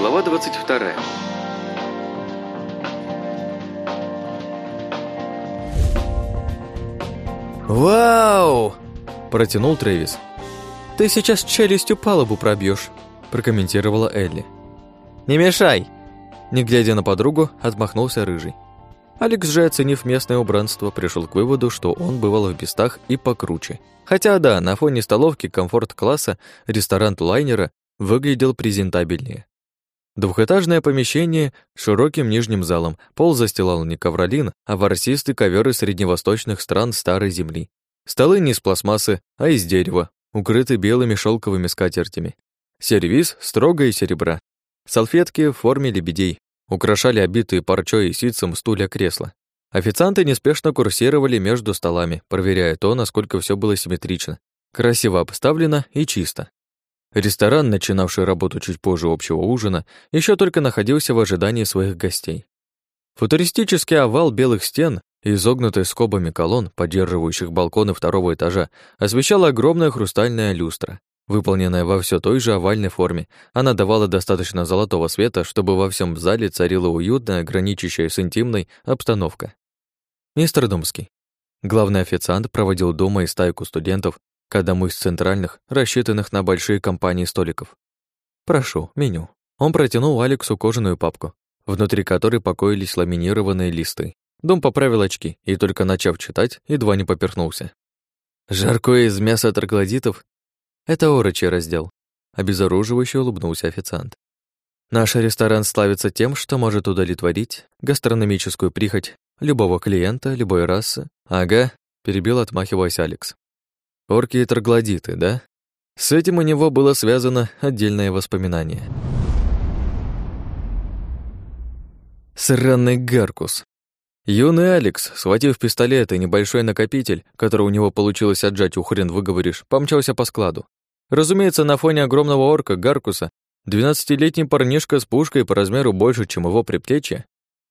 Глава 22. «Вау!» – протянул Трэвис. «Ты сейчас челюстью палубу пробьешь», – прокомментировала Элли. «Не мешай!» Не глядя на подругу, отмахнулся Рыжий. Алекс же, оценив местное убранство, пришел к выводу, что он бывал в местах и покруче. Хотя да, на фоне столовки комфорт-класса ресторан лайнера выглядел презентабельнее. Двухэтажное помещение с широким нижним залом, пол застилал не ковролин, а ворсистый ковер из средневосточных стран Старой Земли. Столы не из пластмассы, а из дерева, укрыты белыми шелковыми скатертями. Сервиз строго из серебра. Салфетки в форме лебедей украшали обитые парчой и ситцем стулья кресла. Официанты неспешно курсировали между столами, проверяя то, насколько все было симметрично, красиво обставлено и чисто. Ресторан, начинавший работу чуть позже общего ужина, еще только находился в ожидании своих гостей. Футуристический овал белых стен и изогнутый скобами колонн, поддерживающих балконы второго этажа, освещала огромная хрустальная люстра. Выполненная во все той же овальной форме, она давала достаточно золотого света, чтобы во всем зале царила уютная, граничащая с интимной обстановка. Мистер Думский. Главный официант проводил дома и стайку студентов к одному из центральных, рассчитанных на большие компании столиков. «Прошу, меню». Он протянул Алексу кожаную папку, внутри которой покоились ламинированные листы. Дом поправил очки и, только начав читать, едва не поперхнулся. «Жаркое из мяса троглодитов — это орочий раздел», — обезоруживающе улыбнулся официант. «Наш ресторан славится тем, что может удовлетворить гастрономическую прихоть любого клиента, любой расы». «Ага», — перебил, отмахиваясь Алекс. Орки и троглодиты, да? С этим у него было связано отдельное воспоминание. Сраный Гаркус. Юный Алекс, схватив пистолет и небольшой накопитель, который у него получилось отжать у хрен выговоришь, помчался по складу. Разумеется, на фоне огромного орка Гаркуса, 12-летний парнишка с пушкой по размеру больше, чем его приплечье,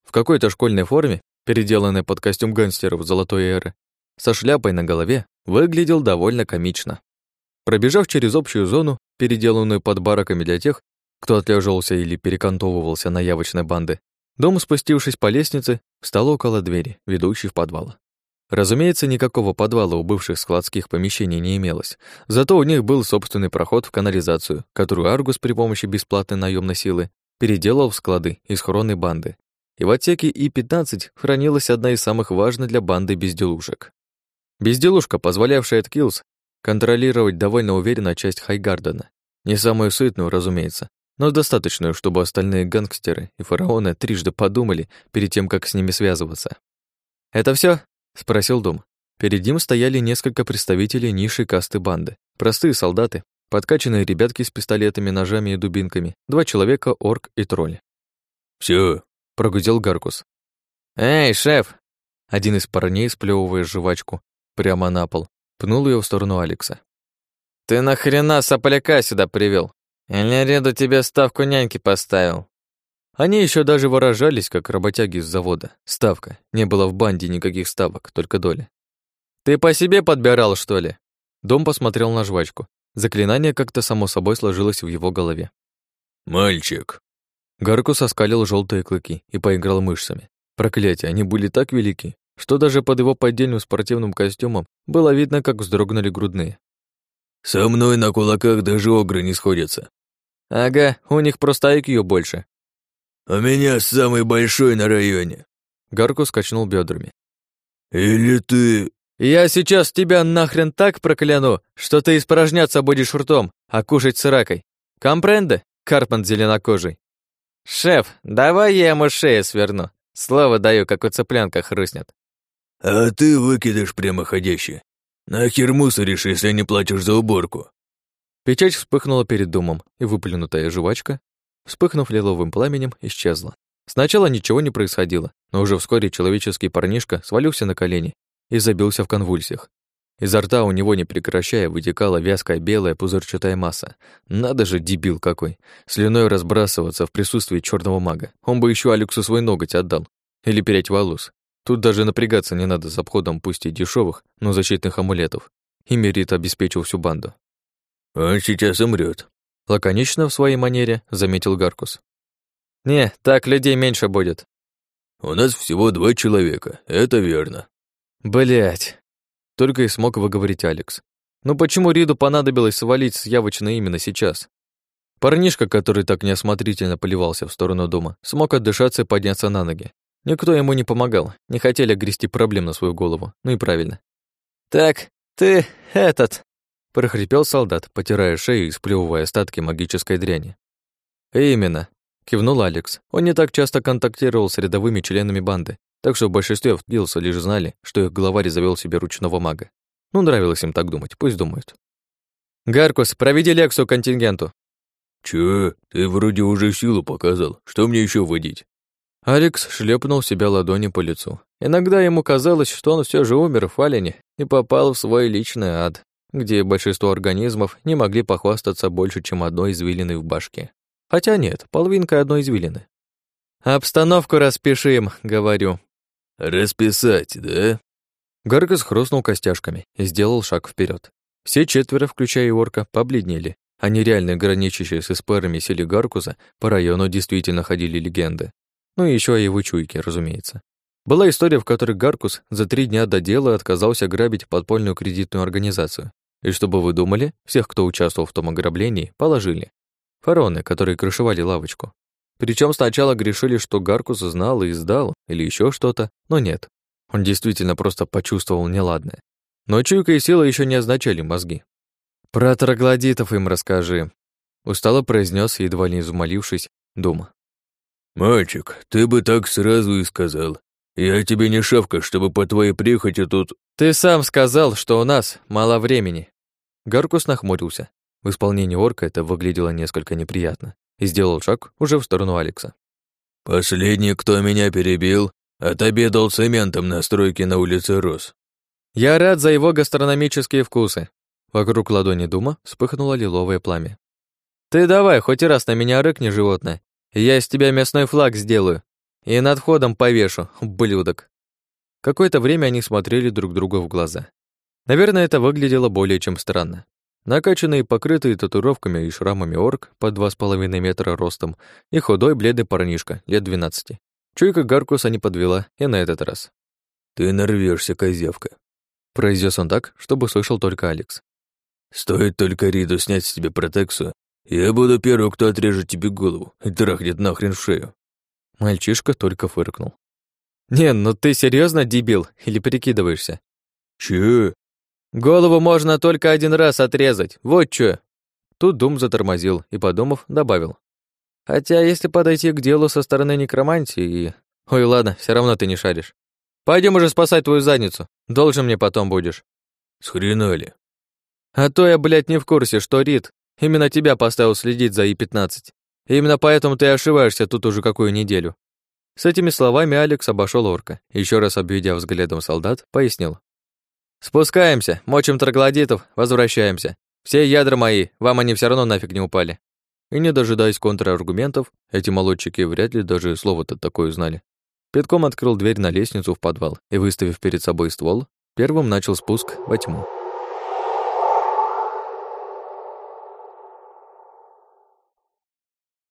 в какой-то школьной форме, переделанной под костюм гангстеров золотой эры, со шляпой на голове, выглядел довольно комично. Пробежав через общую зону, переделанную под бараками для тех, кто отлеживался или перекантовывался на явочной банды, дом, спустившись по лестнице, встал около двери, ведущей в подвал. Разумеется, никакого подвала у бывших складских помещений не имелось, зато у них был собственный проход в канализацию, которую Аргус при помощи бесплатной наемной силы переделал в склады из хронной банды. И в отсеке И-15 хранилась одна из самых важных для банды безделушек Безделушка, позволявшая Эдкиллс контролировать довольно уверенно часть Хайгардена. Не самую сытную, разумеется, но достаточную, чтобы остальные гангстеры и фараоны трижды подумали перед тем, как с ними связываться. «Это все? спросил Дом. Перед ним стояли несколько представителей низшей касты банды. Простые солдаты, подкачанные ребятки с пистолетами, ножами и дубинками, два человека, орк и тролль. Все, прогудел Гаркус. «Эй, шеф!» Один из парней, сплёвывая жвачку, прямо на пол, пнул ее в сторону Алекса. «Ты нахрена сопляка сюда привел? Или Реду тебе ставку няньки поставил?» Они еще даже выражались, как работяги с завода. Ставка. Не было в банде никаких ставок, только доля. «Ты по себе подбирал, что ли?» Дом посмотрел на жвачку. Заклинание как-то само собой сложилось в его голове. «Мальчик!» Гаркус оскалил желтые клыки и поиграл мышцами. Проклятие, они были так велики, что даже под его поддельным спортивным костюмом было видно, как вздрогнули грудные. «Со мной на кулаках даже огры не сходятся». «Ага, у них просто IQ больше». «У меня самый большой на районе». Гарку скачнул бедрами. «Или ты...» «Я сейчас тебя нахрен так прокляну, что ты испражняться будешь ртом, а кушать сыракой. Компренде, Карпман зеленокожий?» «Шеф, давай я ему шею сверну. Слово даю, как у цыпленка хрустнет». «А ты выкидыш прямоходящий. Нахер мусоришь, если не платишь за уборку?» Печать вспыхнула перед домом, и выплюнутая жвачка, вспыхнув лиловым пламенем, исчезла. Сначала ничего не происходило, но уже вскоре человеческий парнишка свалился на колени и забился в конвульсиях. Изо рта у него, не прекращая, вытекала вязкая белая пузырчатая масса. Надо же, дебил какой. Слюной разбрасываться в присутствии черного мага. Он бы еще Алексу свой ноготь отдал. Или переть волос. Тут даже напрягаться не надо с обходом пусть и дешевых, но защитных амулетов. И Мерит обеспечил всю банду. «Он сейчас умрет, лаконично в своей манере заметил Гаркус. Не, так людей меньше будет. У нас всего два человека, это верно. Блять. Только и смог выговорить Алекс. Ну почему Риду понадобилось свалить с явочно именно сейчас? Парнишка, который так неосмотрительно поливался в сторону дома, смог отдышаться и подняться на ноги. Никто ему не помогал, не хотели грести проблем на свою голову. Ну и правильно. «Так, ты этот...» — прохрипел солдат, потирая шею и сплёвывая остатки магической дряни. «Именно», — кивнул Алекс. Он не так часто контактировал с рядовыми членами банды, так что в большинстве втился лишь знали, что их главарь завел себе ручного мага. Ну, нравилось им так думать, пусть думают. «Гаркус, проведи лекцию контингенту». «Чё? Ты вроде уже силу показал. Что мне еще водить?» Алекс шлепнул себя ладони по лицу. Иногда ему казалось, что он все же умер в Фалине и попал в свой личный ад, где большинство организмов не могли похвастаться больше, чем одной извилиной в башке. Хотя нет, половинка одной извилины. «Обстановку распишем», — говорю. «Расписать, да?» Гаргас хрустнул костяшками и сделал шаг вперед. Все четверо, включая и орка, побледнели. Они реально граничащие с эсперами сели Гаркуса, по району действительно ходили легенды. Ну и еще о его чуйке, разумеется. Была история, в которой Гаркус за три дня до дела отказался грабить подпольную кредитную организацию. И чтобы вы думали, всех, кто участвовал в том ограблении, положили. Фароны, которые крышевали лавочку. Причем сначала грешили, что Гаркус знал и сдал, или еще что-то, но нет. Он действительно просто почувствовал неладное. Но чуйка и сила еще не означали мозги. «Про троглодитов им расскажи», — устало произнес, едва не изумолившись, Дума. «Мальчик, ты бы так сразу и сказал. Я тебе не шавка, чтобы по твоей прихоти тут...» «Ты сам сказал, что у нас мало времени». Гаркус нахмурился. В исполнении орка это выглядело несколько неприятно и сделал шаг уже в сторону Алекса. «Последний, кто меня перебил, отобедал цементом на стройке на улице Рос». «Я рад за его гастрономические вкусы». Вокруг ладони Дума вспыхнуло лиловое пламя. «Ты давай, хоть и раз на меня рыкни, животное, я из тебя мясной флаг сделаю и над входом повешу, ублюдок». Какое-то время они смотрели друг другу в глаза. Наверное, это выглядело более чем странно. Накачанный, покрытый татуировками и шрамами орк под два с половиной метра ростом и худой бледный парнишка лет двенадцати. Чуйка Гаркуса не подвела и на этот раз. «Ты нарвешься, козявка», — произнес он так, чтобы слышал только Алекс. «Стоит только Риду снять с тебя протекцию, я буду первым, кто отрежет тебе голову и трахнет нахрен в шею. Мальчишка только фыркнул. «Не, ну ты серьезно, дебил, или прикидываешься?» «Че?» «Голову можно только один раз отрезать, вот чё!» Тут Дум затормозил и, подумав, добавил. «Хотя, если подойти к делу со стороны некромантии и... Ой, ладно, все равно ты не шаришь. Пойдем уже спасать твою задницу, должен мне потом будешь». «Схрена «А то я, блядь, не в курсе, что Рид Именно тебя поставил следить за И-15. И именно поэтому ты ошибаешься тут уже какую неделю». С этими словами Алекс обошел орка, еще раз обведя взглядом солдат, пояснил. «Спускаемся, мочим троглодитов, возвращаемся. Все ядра мои, вам они все равно нафиг не упали». И не дожидаясь контраргументов, эти молодчики вряд ли даже слово-то такое знали. Петком открыл дверь на лестницу в подвал и, выставив перед собой ствол, первым начал спуск во тьму.